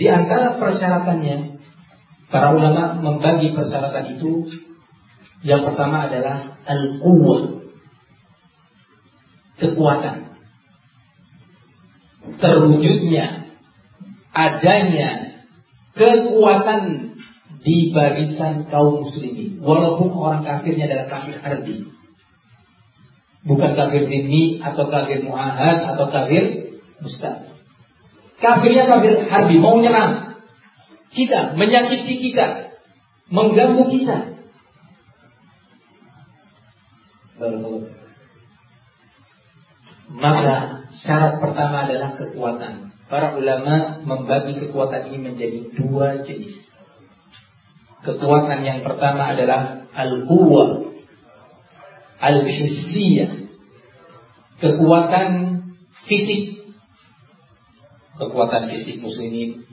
Di antara persyaratannya, para ulama membagi persyaratan itu yang pertama adalah al-quwwah. Kekuatan. Terwujudnya adanya kekuatan di barisan kaum muslimin walaupun orang kafirnya adalah kafir harbi bukan kafir dini atau kafir muahad atau kafir mustad kafirnya kafir harbi mau nyerang kita menyakiti kita mengganggu kita maka syarat pertama adalah kekuatan Para ulama membagi kekuatan ini menjadi dua jenis. Kekuatan yang pertama adalah al-quwwah al-hissiyah. Kekuatan fisik. Kekuatan fisik muslimin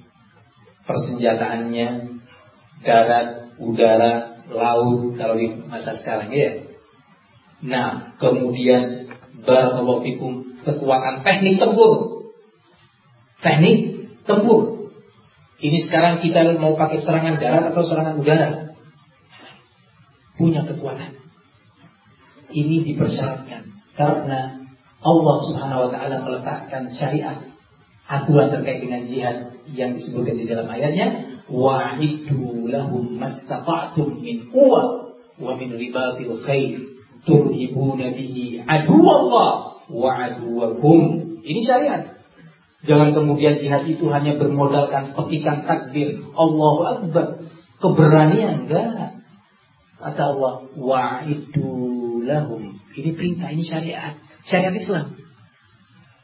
persenjataannya darat, udara, laut kalau di masa sekarang ya. Nah, kemudian barakallahu kekuatan teknik tempur teknik tempur. Ini sekarang kita mau pakai serangan darat atau serangan udara. Punya kekuatan. Ini dipersyaratkan karena Allah Subhanahu wa taala meletakkan syariat aturan terkait dengan jihad yang disebutkan di dalam ayatnya wa'iddu lahum mastata'tum min quwwah wa min ribatil khair turhibuna bihi aduwallah wa aduwakum ini syariat Jangan kemudian jihad itu hanya bermodalkan petikan takbir. Allahu Akbar. Keberanian enggak. Kata Allah, wa'idu lahum. Ini perintah, ini syariat. Syariat Islam.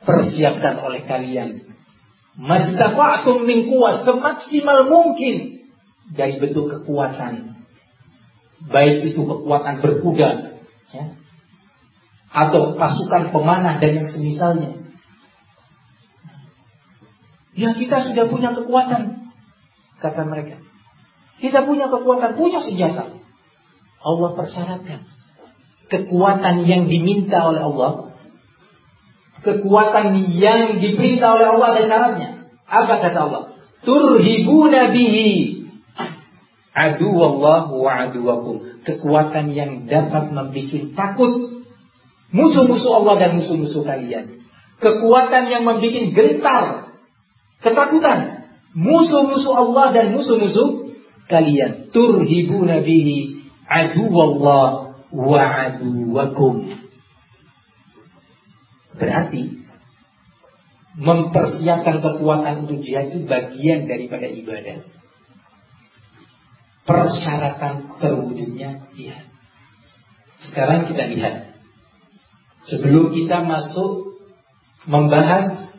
Persiapkan oleh kalian. Mastafa'atum min kuwas. Semaksimal mungkin. Dari bentuk kekuatan. Baik itu kekuatan berkuda. Ya, atau pasukan pemanah dan yang semisalnya Ya kita sudah punya kekuatan, kata mereka. Kita punya kekuatan, punya senjata. Allah persyaratkan. Kekuatan yang diminta oleh Allah. Kekuatan yang diperintah oleh Allah ada syaratnya. Apa kata Allah? Turhibuna bihi. Adu Allah wa aduwakum. Kekuatan yang dapat membuat takut musuh-musuh Allah dan musuh-musuh kalian. Kekuatan yang membuat gentar Ketakutan. Musuh-musuh Allah dan musuh-musuh kalian. Turhibu nabihi Allah wa aduwakum. Berarti mempersiapkan kekuatan untuk jihad itu bagian daripada ibadah. Persyaratan terwujudnya jihad. Sekarang kita lihat. Sebelum kita masuk membahas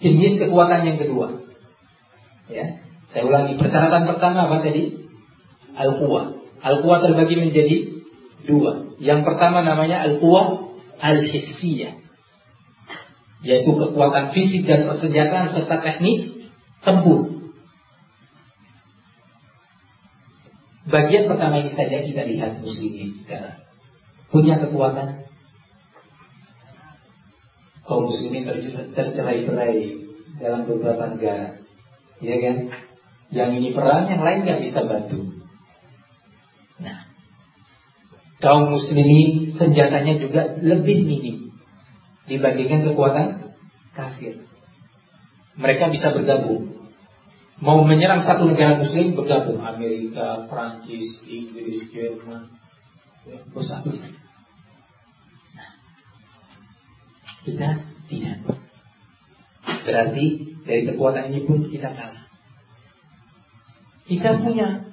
jenis kekuatan yang kedua. Ya, saya ulangi persyaratan pertama apa tadi? Al-quwah. Al-quwah terbagi menjadi dua. Yang pertama namanya al-quwah al-hissiyah. Yaitu kekuatan fisik dan persenjataan serta teknis tempur. Bagian pertama ini saja kita lihat muslimin sekarang. Punya kekuatan kaum muslimin tercerai berai dalam beberapa negara. Ya kan? Yang ini perang, yang lain nggak bisa bantu. Nah, kaum muslimin senjatanya juga lebih minim dibandingkan kekuatan kafir. Mereka bisa bergabung. Mau menyerang satu negara muslim bergabung Amerika, Prancis, Inggris, Jerman, ya, bersatu. Kita tidak. Berarti dari kekuatan ini pun kita kalah. Kita punya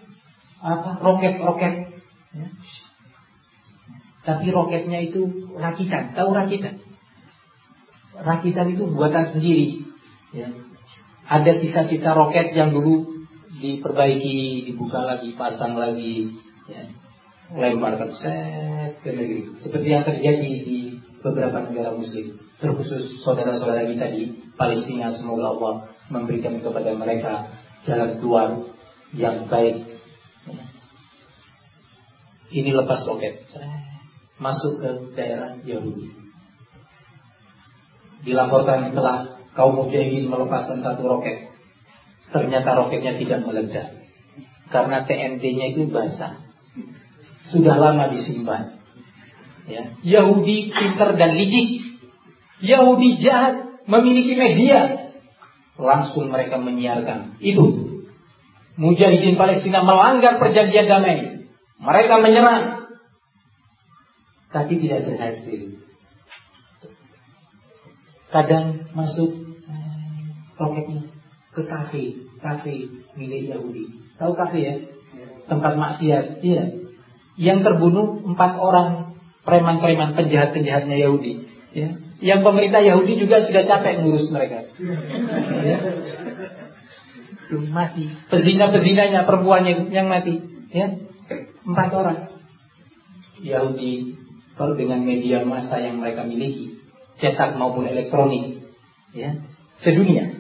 apa roket-roket, ya. tapi roketnya itu rakitan. Tahu rakitan? Rakitan itu buatan sendiri. Ya. Ada sisa-sisa roket yang dulu diperbaiki, dibuka lagi, pasang lagi, ya. lempar ke set ke negeri. Seperti yang terjadi di beberapa negara muslim terkhusus saudara-saudara kita di Palestina semoga Allah memberikan kepada mereka jalan keluar yang baik ini lepas roket masuk ke daerah Yahudi dilaporkan telah kaum mujahidin melepaskan satu roket Ternyata roketnya tidak meledak. Karena TNT-nya itu basah. Sudah lama disimpan. Ya. Yahudi pintar dan licik. Yahudi jahat memiliki media. Langsung mereka menyiarkan. Itu. Mujahidin Palestina melanggar perjanjian damai. Mereka menyerang. Tapi tidak berhasil. Kadang masuk eh, roketnya ke kafe, kafe milik Yahudi. Tahu kafe ya? Tempat maksiat. Iya. Yang terbunuh empat orang preman-preman penjahat-penjahatnya Yahudi. Ya. Yang pemerintah Yahudi juga sudah capek ngurus mereka. Ya. mati. Pezina-pezinanya perempuannya yang mati. Ya. Empat orang. Yahudi kalau dengan media massa yang mereka miliki, cetak maupun elektronik, ya, sedunia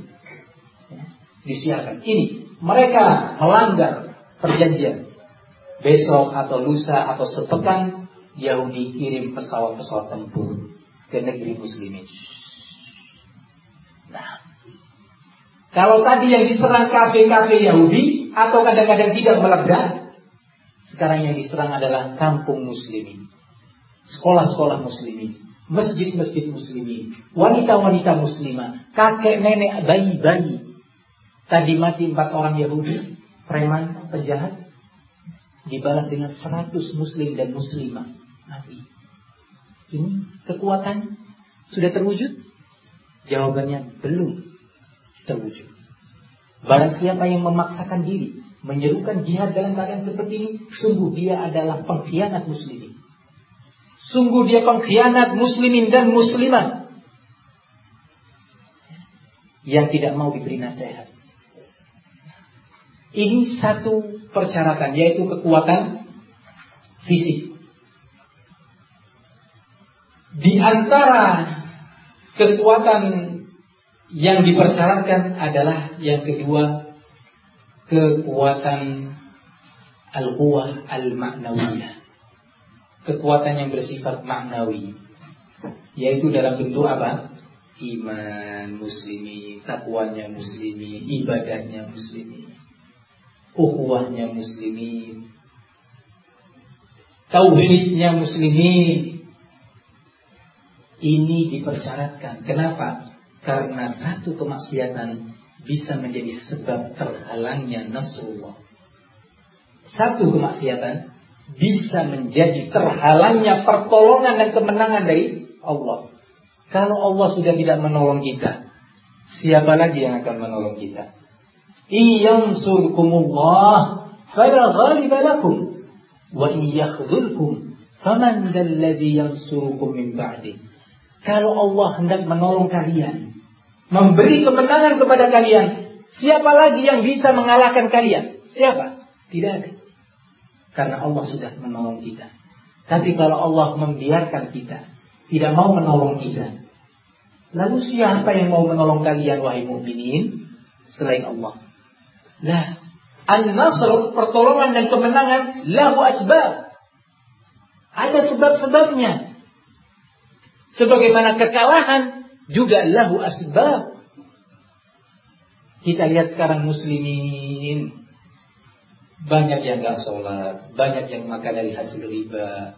ya, disiarkan. Ini mereka melanggar perjanjian. Besok atau lusa atau sepekan Yahudi kirim pesawat-pesawat tempur ke negeri muslimin. Nah, kalau tadi yang diserang kafe-kafe Yahudi atau kadang-kadang tidak meledak, sekarang yang diserang adalah kampung muslimin. Sekolah-sekolah muslimin, masjid-masjid muslimin, wanita-wanita muslimah, kakek nenek bayi-bayi. Tadi mati empat orang Yahudi, preman, penjahat, dibalas dengan seratus muslim dan muslimah mati. Ini kekuatan sudah terwujud? Jawabannya belum terwujud. Barang siapa yang memaksakan diri menyerukan jihad dalam keadaan seperti ini, sungguh dia adalah pengkhianat muslimin. Sungguh dia pengkhianat muslimin dan muslimah yang tidak mau diberi nasihat. Ini satu persyaratan yaitu kekuatan fisik. Di antara kekuatan yang dipersyaratkan adalah yang kedua kekuatan al-quwah al-ma'nawiyah. Kekuatan yang bersifat maknawi. Yaitu dalam bentuk apa? Iman muslimi, takwanya muslimi, ibadahnya muslimi ukhuwahnya muslimin, tauhidnya muslimin. Ini dipersyaratkan. Kenapa? Karena satu kemaksiatan bisa menjadi sebab terhalangnya Nasrullah. Satu kemaksiatan bisa menjadi terhalangnya pertolongan dan kemenangan dari Allah. Kalau Allah sudah tidak menolong kita, siapa lagi yang akan menolong kita? Iyansurkumullah fala ghaliba lakum wa iyakhzulkum faman yansurukum min ba'di. Kalau Allah hendak menolong kalian, memberi kemenangan kepada kalian, siapa lagi yang bisa mengalahkan kalian? Siapa? Tidak ada. Karena Allah sudah menolong kita. Tapi kalau Allah membiarkan kita, tidak mau menolong kita, lalu siapa yang mau menolong kalian wahai mukminin selain Allah? Nah, An-Nasr, pertolongan dan kemenangan, lahu asbab. Ada sebab-sebabnya. Sebagaimana kekalahan juga lahu asbab. Kita lihat sekarang muslimin. Banyak yang gak sholat. Banyak yang makan dari hasil riba.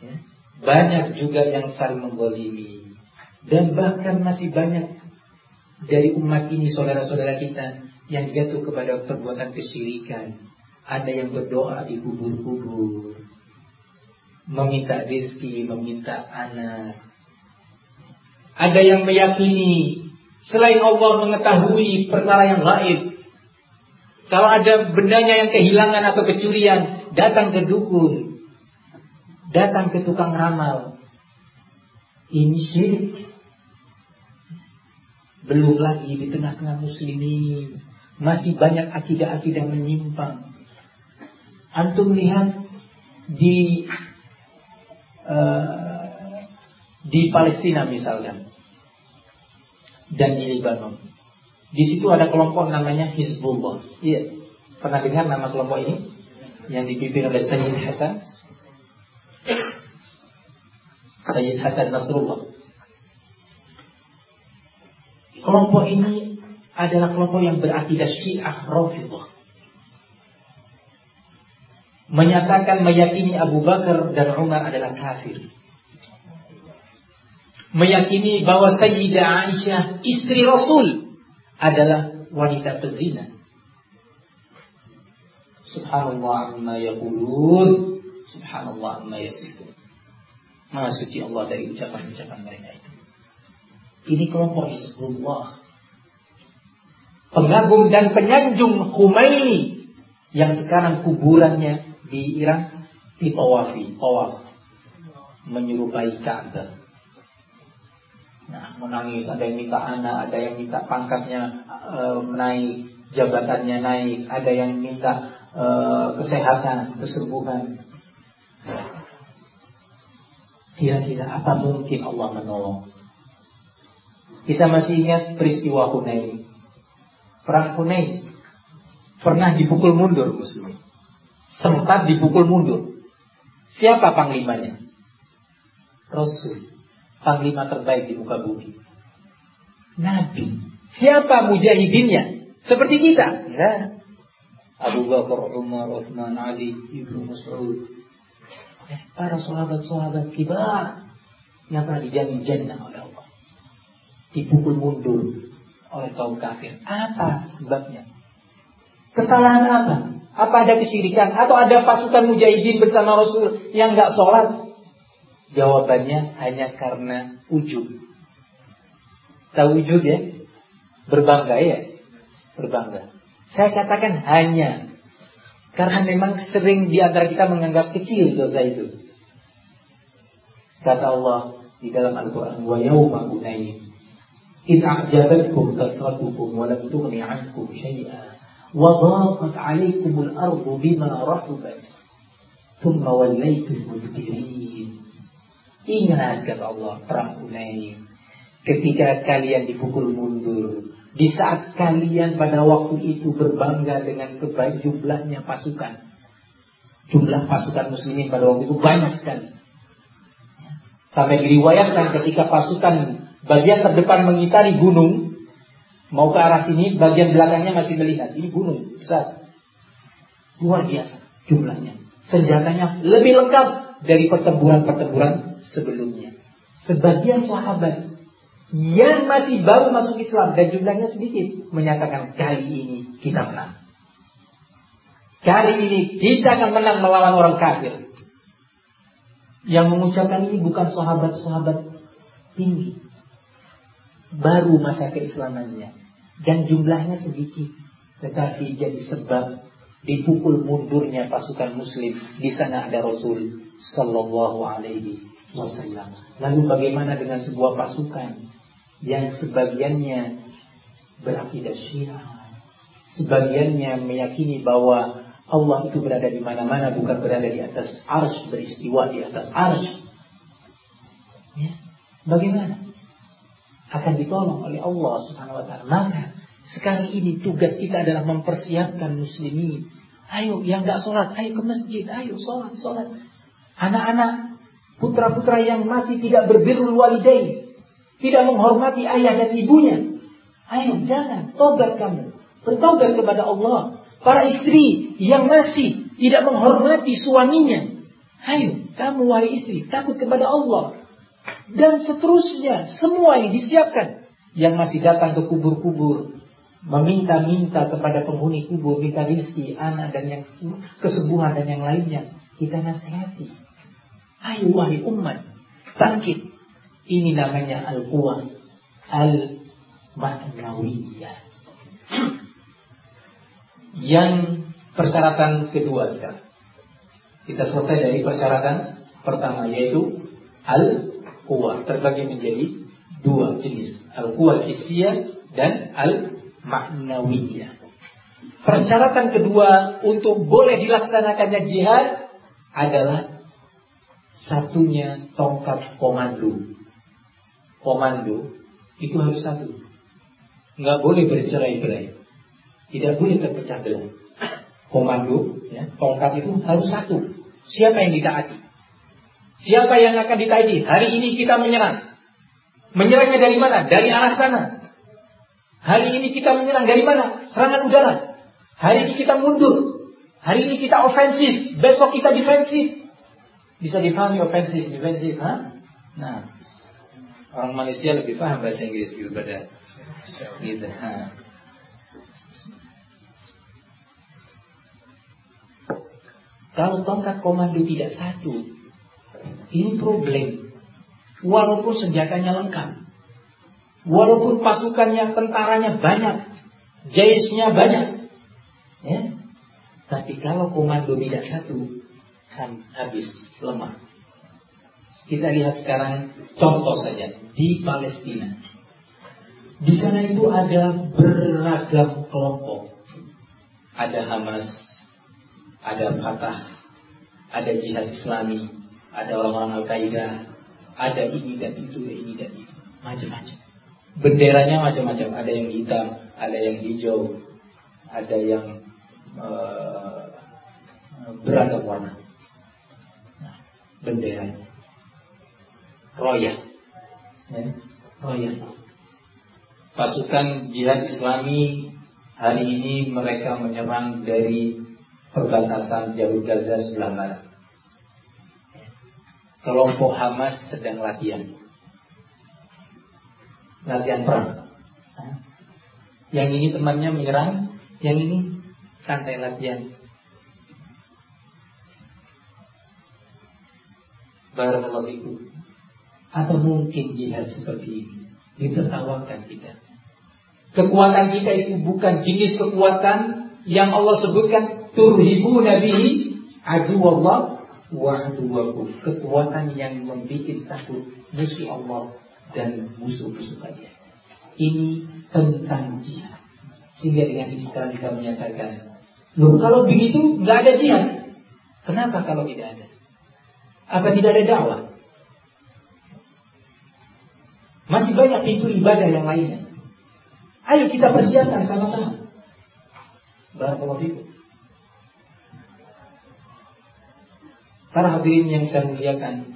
Ya. Banyak juga yang saling menggolimi. Dan bahkan masih banyak dari umat ini saudara-saudara kita yang jatuh kepada perbuatan kesyirikan. Ada yang berdoa di kubur-kubur, meminta rezeki, meminta anak. Ada yang meyakini selain Allah mengetahui perkara yang lain. Kalau ada bendanya yang kehilangan atau kecurian, datang ke dukun, datang ke tukang ramal. Ini syirik. Belum lagi di tengah-tengah muslimin masih banyak akidah-akidah menyimpang. Antum lihat di uh, di Palestina misalnya dan di Lebanon. Di situ ada kelompok namanya Hizbullah. Iya. Pernah dengar nama kelompok ini? Yang dipimpin oleh Sayyid Hasan. Sayyid Hasan Nasrullah. Kelompok ini adalah kelompok yang berakidah Syiah Rafidhah. Menyatakan meyakini Abu Bakar dan Umar adalah kafir. Meyakini bahwa Sayyidah Aisyah istri Rasul adalah wanita pezina. Subhanallah amma yaqulun. Subhanallah amma yasifun. Maha suci Allah dari ucapan-ucapan mereka itu. Ini kelompok Hizbullah. Pengagum dan penyanjung Khumaini yang sekarang kuburannya di Iran ditawafi, tawaf menyerupai Ka'bah. Nah, menangis, ada yang minta anak, ada yang minta pangkatnya e, naik, jabatannya naik, ada yang minta e, kesehatan, kesembuhan. Kira-kira apa mungkin Allah menolong? Kita masih ingat peristiwa Hunain. Perang Hunain pernah dipukul mundur muslim. Sempat dipukul mundur. Siapa panglimanya? Rasul. Panglima terbaik di muka bumi. Nabi. Siapa mujahidinnya? Seperti kita. Ya. Abu Bakar, Umar, Uthman, Ali, Ibnu Mas'ud. Eh, para sahabat-sahabat kibar yang telah dijamin jannah oleh Allah dipukul mundur oleh kaum kafir. Apa sebabnya? Kesalahan apa? Apa ada kesyirikan? Atau ada pasukan mujahidin bersama Rasul yang nggak sholat? Jawabannya hanya karena ujub. Tahu ujub ya? Berbangga ya? Berbangga. Saya katakan hanya. Karena memang sering di antara kita menganggap kecil dosa itu. Kata Allah di dalam Al-Quran, wa yawma إذ أعجبتكم كثرتكم ولم تغن عنكم شيئا وضاقت عليكم الأرض بما رحبت ثم وليتم مدبرين Ingat kata Allah perang Hunain ketika kalian dipukul mundur di saat kalian pada waktu itu berbangga dengan kebaik jumlahnya pasukan jumlah pasukan muslimin pada waktu itu banyak sekali sampai diriwayatkan ketika pasukan Bagian terdepan mengitari gunung, mau ke arah sini, bagian belakangnya masih melihat. Ini gunung besar. Luar biasa jumlahnya. Senjatanya lebih lengkap dari pertempuran-pertempuran sebelumnya. Sebagian sahabat yang masih baru masuk Islam dan jumlahnya sedikit menyatakan kali ini kita menang. Kali ini kita akan menang melawan orang kafir. Yang mengucapkan ini bukan sahabat-sahabat tinggi baru masa keislamannya dan jumlahnya sedikit tetapi jadi sebab dipukul mundurnya pasukan muslim. Di sana ada Rasul sallallahu alaihi wasallam. Lalu bagaimana dengan sebuah pasukan yang sebagiannya berakidah syiah? Sebagiannya meyakini bahwa Allah itu berada di mana-mana bukan berada di atas arsh beristiwa di atas arsh. Ya. bagaimana? Akan ditolong oleh Allah Subhanahu wa taala. Maka sekarang ini tugas kita adalah mempersiapkan muslimin. Ayo yang nggak sholat, ayo ke masjid, ayo sholat, sholat. Anak-anak, putra-putra yang masih tidak berbirul walidain, tidak menghormati ayah dan ibunya. Ayo jangan, tobat kamu. Bertobat kepada Allah. Para istri yang masih tidak menghormati suaminya. Ayo, kamu wahai istri, takut kepada Allah dan seterusnya semua yang disiapkan yang masih datang ke kubur-kubur meminta-minta kepada penghuni kubur minta rizki anak dan yang kesembuhan dan yang lainnya kita nasihati. Ayo wahai umat bangkit. Ini namanya al-quwah al-ma'nawiyah. Yang persyaratan kedua sekarang kita selesai dari persyaratan pertama yaitu al kuah terbagi menjadi dua jenis. Al-kuwah hissiyah dan al-ma'nawiyah. Persyaratan kedua untuk boleh dilaksanakannya jihad adalah satunya tongkat komando. Komando itu harus satu. Nggak boleh bercerai-berai. Tidak boleh terpecah belah. Komando, ya, tongkat itu harus satu. Siapa yang ditaati? Siapa yang akan ditaiki? Hari ini kita menyerang. Menyerangnya dari mana? Dari arah sana. Hari ini kita menyerang dari mana? Serangan udara. Hari ini kita mundur. Hari ini kita ofensif. Besok kita defensif. Bisa dipahami ofensif, defensif, ha? Nah, orang Malaysia lebih paham bahasa Inggris daripada gitu. Ha. Kalau tongkat komando tidak satu, ini problem. Walaupun senjatanya lengkap, Walaupun pasukannya, tentaranya banyak, jaisnya banyak, ya. Tapi kalau komando tidak satu, habis lemah. Kita lihat sekarang contoh saja di Palestina. Di sana itu ada beragam kelompok. Ada Hamas, ada Fatah, ada Jihad Islami, ada orang-orang Al-Qaeda, ada ini dan itu, ini dan itu, macam-macam. Benderanya macam-macam, ada yang hitam, ada yang hijau, ada yang uh, beragam warna. Nah, benderanya. Roya. Ya, roya. Pasukan jihad islami hari ini mereka menyerang dari perbatasan Jalur Gaza sebelah barat. Kelompok Hamas sedang latihan latihan perang. Yang ini temannya menyerang, yang ini santai latihan. Barakallahu itu. Atau mungkin jihad seperti ini ditertawakan kita. Kekuatan kita itu bukan jenis kekuatan yang Allah sebutkan turhibu nabihi adu Allah wa. Kekuatan yang membuat takut musuh Allah dan musuh-musuh kalian. Ini tentang jihad. Sehingga dengan istilah kita menyatakan, loh kalau begitu nggak ada jihad. Kenapa kalau tidak ada? Apa tidak ada dakwah? Masih banyak pintu ibadah yang lainnya. Ayo kita persiapkan sama-sama. Barakallahu fikum. Para hadirin yang saya muliakan